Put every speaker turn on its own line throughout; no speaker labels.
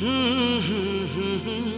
Mm-hmm.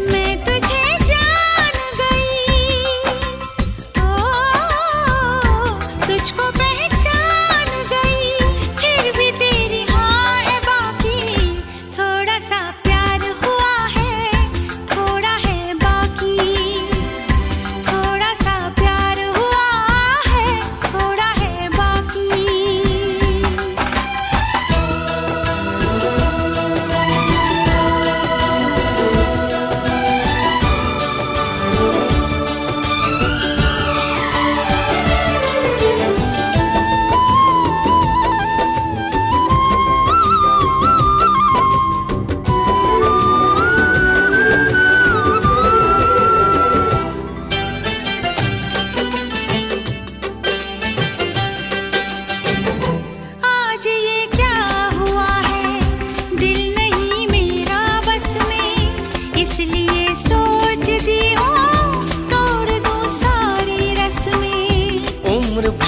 Chao.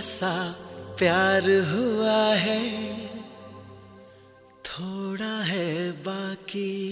सा प्यार हुआ है थोड़ा है बाकी।